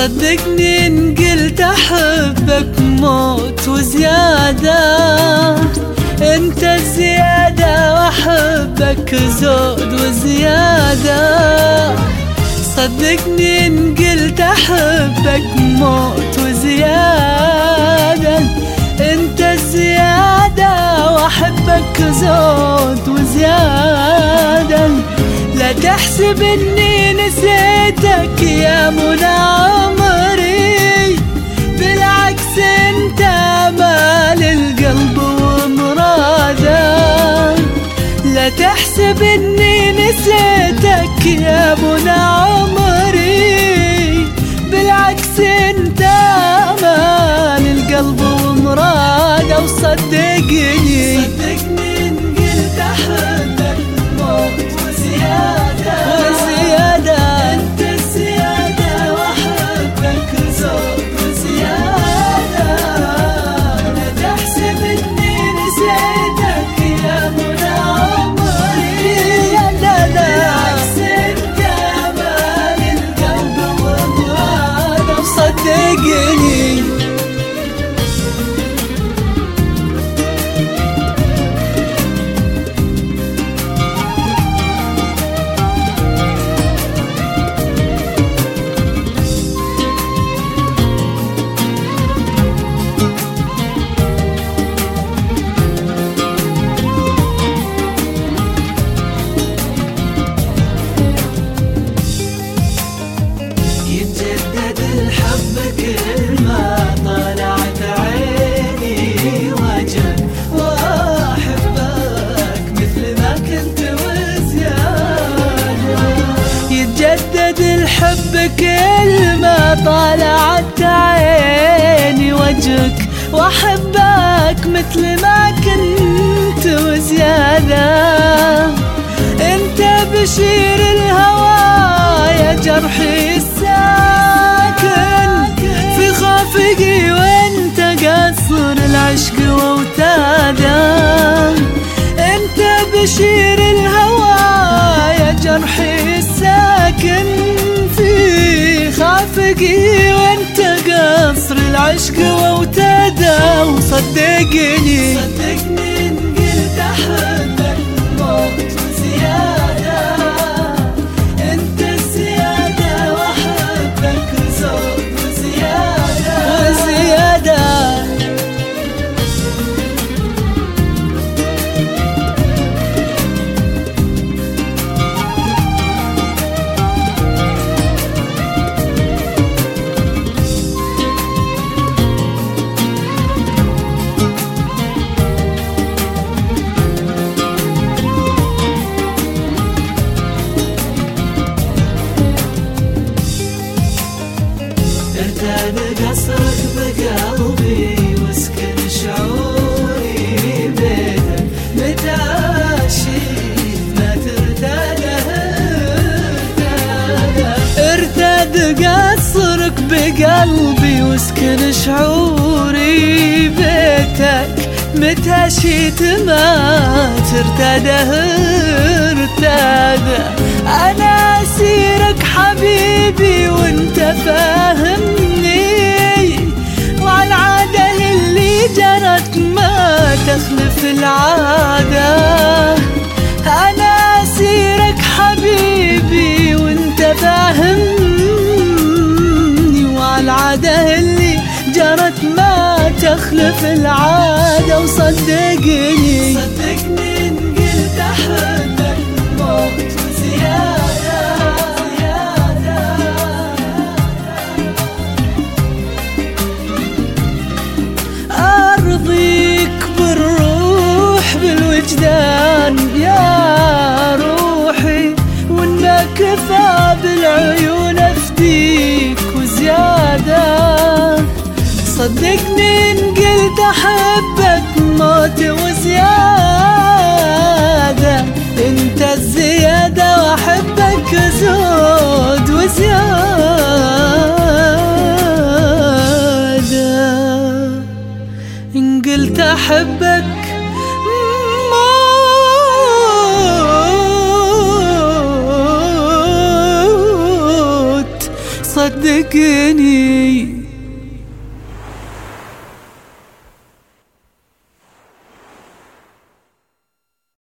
صدقني إن قلت أحبك موت وزيادة. أنت الزيادة وأحبك زود وزيادة. صدقني إن قلت أحبك موت وزيادة. أنت الزيادة وأحبك زود وزيادة. لا تحسب إني نسيتك يا منى نسيتك يا منى الحب كل ما طلعت عيني وجهك وأحبك مثل ما كنت وزيادة. خافقي وأنت قصر العشق وأوتاده وصدقني صدقني. ارتاد قصرك بقلبي واسكن شعوري بيتك. متى ما ارتاد قصرك بقلبي واسكن شعوري بيتك متى شيت ما ترتاده ارتاده أنا أسيرك حبيبي تخلف العادة. أنا أسيرك حبيبي وأنت فاهمني والعادة اللي جرت ما تخلف العادة. وصدقني كفى بالعيون أفديك وزيادة. صدقني إن قلت أحبك موت وزيادة. أنت الزيادة وأحبك زود وزيادة. إن قلت أحبك صدقني.